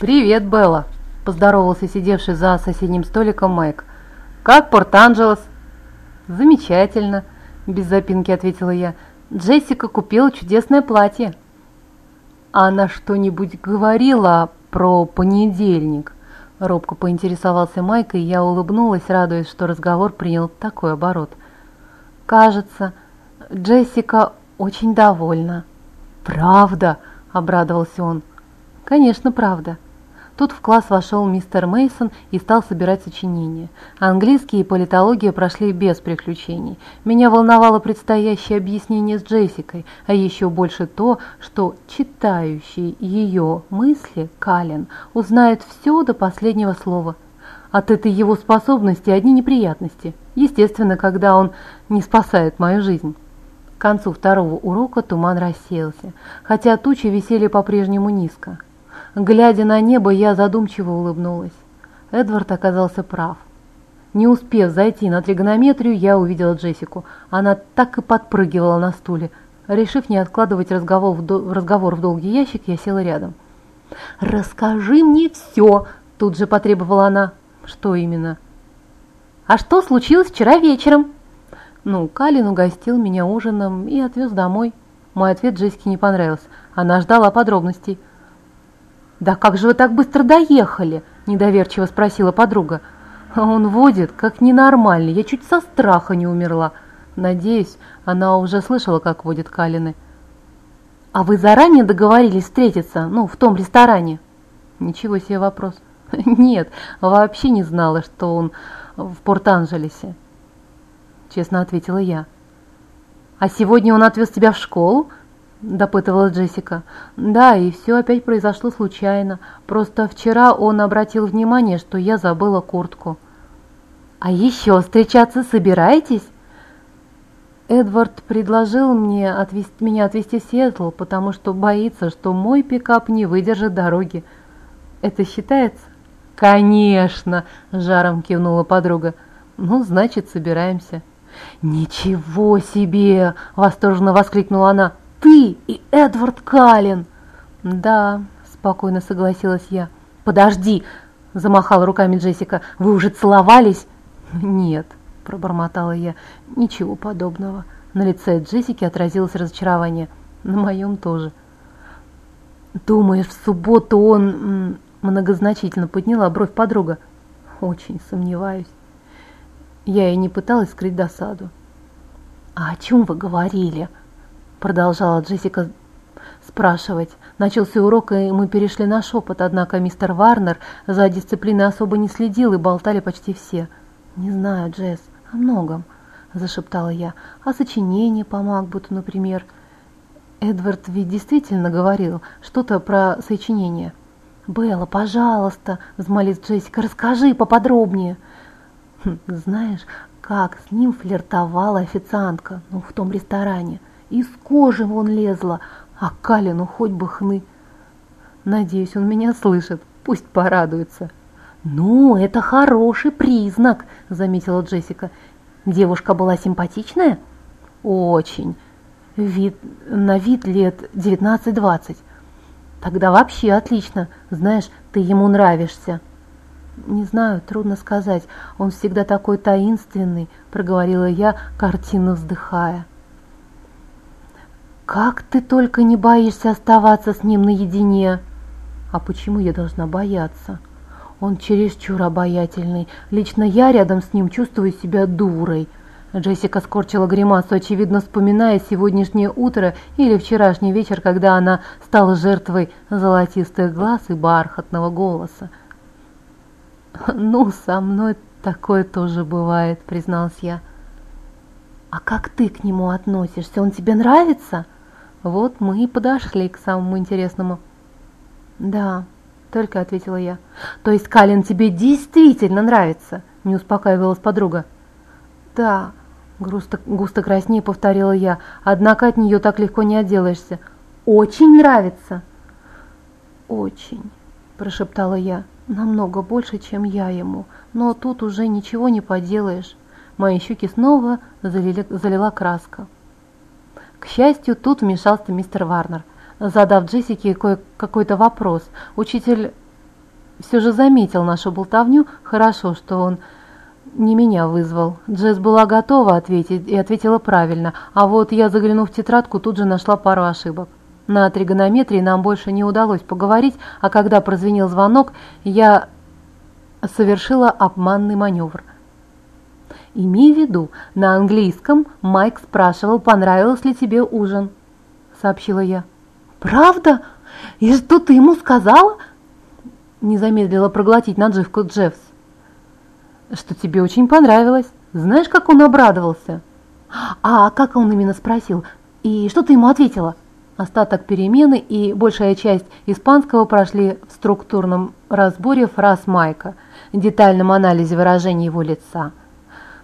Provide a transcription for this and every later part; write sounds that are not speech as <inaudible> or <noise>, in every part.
«Привет, Белла!» – поздоровался сидевший за соседним столиком Майк. «Как Порт-Анджелес?» «Замечательно!» – без запинки ответила я. «Джессика купила чудесное платье». «Она что-нибудь говорила про понедельник?» Робко поинтересовался Майк, и я улыбнулась, радуясь, что разговор принял такой оборот. «Кажется, Джессика очень довольна». «Правда?» – обрадовался он. «Конечно, правда». Тут в класс вошел мистер Мейсон и стал собирать сочинения. Английский и политология прошли без приключений. Меня волновало предстоящее объяснение с Джессикой, а еще больше то, что читающий ее мысли Калин узнает все до последнего слова. От этой его способности одни неприятности. Естественно, когда он не спасает мою жизнь. К концу второго урока туман рассеялся, хотя тучи висели по-прежнему низко. Глядя на небо, я задумчиво улыбнулась. Эдвард оказался прав. Не успев зайти на тригонометрию, я увидела Джессику. Она так и подпрыгивала на стуле. Решив не откладывать разговор в, до... разговор в долгий ящик, я села рядом. «Расскажи мне все!» – тут же потребовала она. «Что именно?» «А что случилось вчера вечером?» Ну, Калин угостил меня ужином и отвез домой. Мой ответ Джессике не понравился. Она ждала подробностей. «Да как же вы так быстро доехали?» – недоверчиво спросила подруга. «Он водит, как ненормальный, я чуть со страха не умерла». Надеюсь, она уже слышала, как водит Калины. «А вы заранее договорились встретиться, ну, в том ресторане?» Ничего себе вопрос. <laughs> «Нет, вообще не знала, что он в Порт-Анджелесе», – честно ответила я. «А сегодня он отвез тебя в школу?» – допытывала Джессика. «Да, и все опять произошло случайно. Просто вчера он обратил внимание, что я забыла куртку». «А еще встречаться собираетесь?» Эдвард предложил мне отвезти, меня отвезти в Сиэтл, потому что боится, что мой пикап не выдержит дороги. Это считается? Конечно, жаром кивнула подруга. Ну, значит, собираемся. Ничего себе! Восторженно воскликнула она ты и Эдвард Каллен!» «Да», – спокойно согласилась я. «Подожди!» – замахала руками Джессика. «Вы уже целовались?» «Нет», – пробормотала я. «Ничего подобного». На лице Джессики отразилось разочарование. На моем тоже. «Думаешь, в субботу он...» Многозначительно подняла бровь подруга. «Очень сомневаюсь». Я и не пыталась скрыть досаду. «А о чем вы говорили?» Продолжала Джессика спрашивать. Начался урок, и мы перешли на шепот, однако мистер Варнер за дисциплиной особо не следил, и болтали почти все. «Не знаю, Джесс, о многом», – зашептала я. «О сочинении по Макбуту, например». Эдвард ведь действительно говорил что-то про сочинение. «Белла, пожалуйста», – взмолилась Джессика, – «расскажи поподробнее». Хм, «Знаешь, как с ним флиртовала официантка, ну, в том ресторане». Из кожи вон лезла, а Калину хоть бы хны. Надеюсь, он меня слышит, пусть порадуется. «Ну, это хороший признак», — заметила Джессика. «Девушка была симпатичная?» «Очень. Вид, на вид лет 19-20. Тогда вообще отлично. Знаешь, ты ему нравишься». «Не знаю, трудно сказать. Он всегда такой таинственный», — проговорила я, картину вздыхая. «Как ты только не боишься оставаться с ним наедине!» «А почему я должна бояться?» «Он чересчур обаятельный. Лично я рядом с ним чувствую себя дурой». Джессика скорчила гримасу, очевидно вспоминая сегодняшнее утро или вчерашний вечер, когда она стала жертвой золотистых глаз и бархатного голоса. «Ну, со мной такое тоже бывает», — призналась я. «А как ты к нему относишься? Он тебе нравится?» Вот мы и подошли к самому интересному. Да, только ответила я. То есть Калин тебе действительно нравится? Не успокаивалась подруга. Да, густо, густо краснее повторила я, однако от нее так легко не отделаешься. Очень нравится. Очень, прошептала я, намного больше, чем я ему, но тут уже ничего не поделаешь. Мои щеки снова залили, залила краска. К счастью, тут вмешался мистер Варнер, задав Джессике какой-то вопрос. Учитель все же заметил нашу болтовню, хорошо, что он не меня вызвал. Джесс была готова ответить и ответила правильно, а вот я, заглянув в тетрадку, тут же нашла пару ошибок. На тригонометрии нам больше не удалось поговорить, а когда прозвенел звонок, я совершила обманный маневр. «Имей в виду, на английском Майк спрашивал, понравился ли тебе ужин», — сообщила я. «Правда? И что ты ему сказала?» Не замедлила проглотить надживку Джеффс. «Что тебе очень понравилось. Знаешь, как он обрадовался?» «А как он именно спросил? И что ты ему ответила?» Остаток перемены и большая часть испанского прошли в структурном разборе фраз Майка, детальном анализе выражений его лица.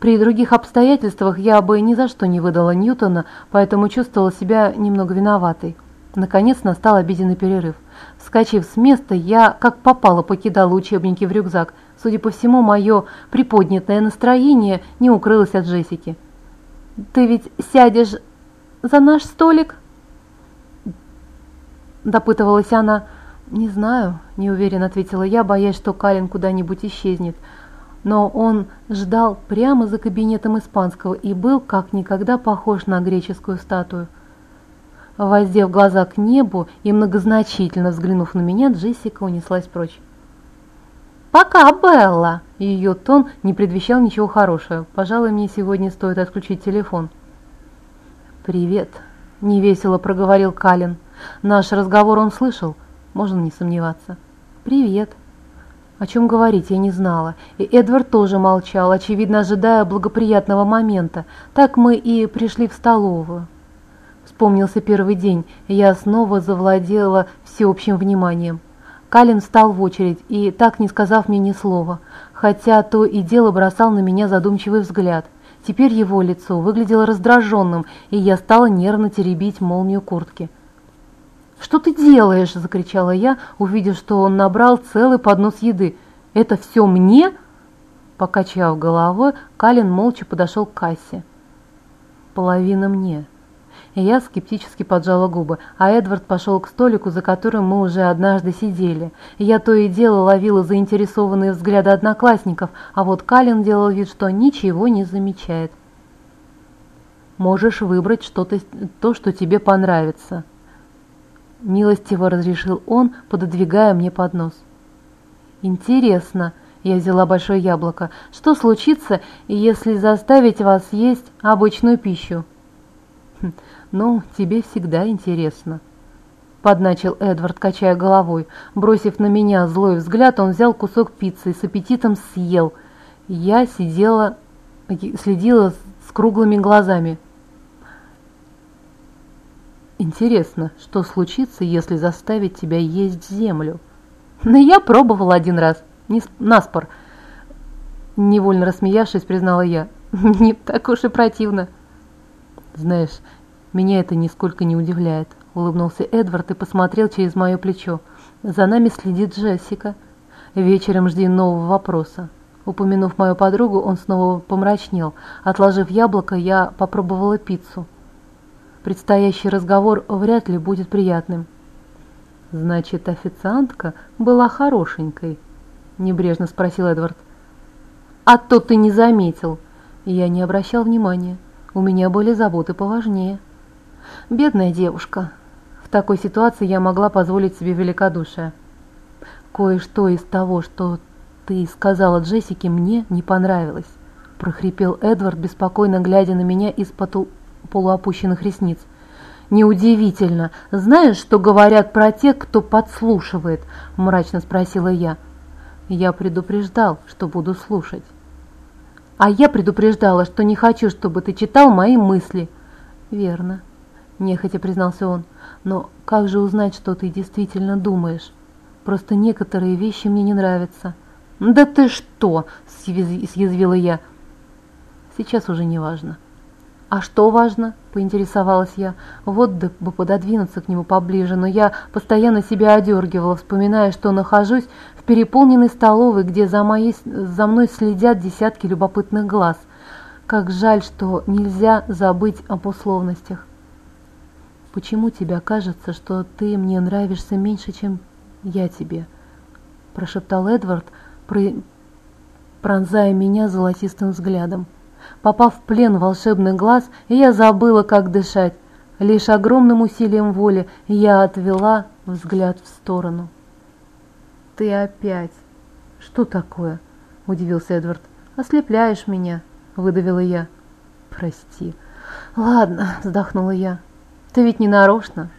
При других обстоятельствах я бы ни за что не выдала Ньютона, поэтому чувствовала себя немного виноватой. Наконец настал обеденный перерыв. Вскочив с места, я как попало покидала учебники в рюкзак. Судя по всему, мое приподнятое настроение не укрылось от Джессики. «Ты ведь сядешь за наш столик?» Допытывалась она. «Не знаю», – неуверенно ответила я, боясь, что Калин куда-нибудь исчезнет. Но он ждал прямо за кабинетом испанского и был как никогда похож на греческую статую. Воздев глаза к небу и многозначительно взглянув на меня, Джессика унеслась прочь. «Пока, Белла!» Ее тон не предвещал ничего хорошего. Пожалуй, мне сегодня стоит отключить телефон. «Привет!» – невесело проговорил Калин. Наш разговор он слышал, можно не сомневаться. «Привет». О чем говорить я не знала, и Эдвард тоже молчал, очевидно ожидая благоприятного момента. Так мы и пришли в столовую. Вспомнился первый день, я снова завладела всеобщим вниманием. Калин встал в очередь и, так не сказав мне ни слова, хотя то и дело бросал на меня задумчивый взгляд. Теперь его лицо выглядело раздраженным, и я стала нервно теребить молнию куртки. «Что ты делаешь?» – закричала я, увидев, что он набрал целый поднос еды. «Это все мне?» Покачав головой, Калин молча подошел к кассе. «Половина мне». Я скептически поджала губы, а Эдвард пошел к столику, за которым мы уже однажды сидели. Я то и дело ловила заинтересованные взгляды одноклассников, а вот Калин делал вид, что ничего не замечает. «Можешь выбрать что-то, то, что тебе понравится», – милостиво разрешил он, пододвигая мне поднос. «Интересно», – я взяла большое яблоко, – «что случится, если заставить вас есть обычную пищу?» хм, «Ну, тебе всегда интересно», – подначил Эдвард, качая головой. Бросив на меня злой взгляд, он взял кусок пиццы и с аппетитом съел. Я сидела, следила с круглыми глазами. Интересно, что случится, если заставить тебя есть землю? Но я пробовала один раз, не наспор. Невольно рассмеявшись, признала я. <laughs> Не так уж и противно. Знаешь, меня это нисколько не удивляет, улыбнулся Эдвард и посмотрел через мое плечо. За нами следит Джессика. Вечером жди нового вопроса. Упомянув мою подругу, он снова помрачнел. Отложив яблоко, я попробовала пиццу. Предстоящий разговор вряд ли будет приятным. «Значит, официантка была хорошенькой?» – небрежно спросил Эдвард. «А то ты не заметил!» Я не обращал внимания. У меня были заботы поважнее. Бедная девушка. В такой ситуации я могла позволить себе великодушие. Кое-что из того, что ты сказала Джессике, мне не понравилось, прохрипел Эдвард, беспокойно глядя на меня из-под полуопущенных ресниц. «Неудивительно. Знаешь, что говорят про тех, кто подслушивает?» – мрачно спросила я. Я предупреждал, что буду слушать. «А я предупреждала, что не хочу, чтобы ты читал мои мысли». «Верно», – нехотя признался он. «Но как же узнать, что ты действительно думаешь? Просто некоторые вещи мне не нравятся». «Да ты что!» – съязвила я. «Сейчас уже не важно». «А что важно?» – поинтересовалась я. Вот бы пододвинуться к нему поближе, но я постоянно себя одергивала, вспоминая, что нахожусь в переполненной столовой, где за, моей, за мной следят десятки любопытных глаз. Как жаль, что нельзя забыть об условностях. «Почему тебе кажется, что ты мне нравишься меньше, чем я тебе?» – прошептал Эдвард, пронзая меня золотистым взглядом. Попав в плен волшебный глаз, я забыла, как дышать. Лишь огромным усилием воли я отвела взгляд в сторону. «Ты опять!» «Что такое?» – удивился Эдвард. «Ослепляешь меня», – выдавила я. «Прости». «Ладно», – вздохнула я. «Ты ведь не нарочно?»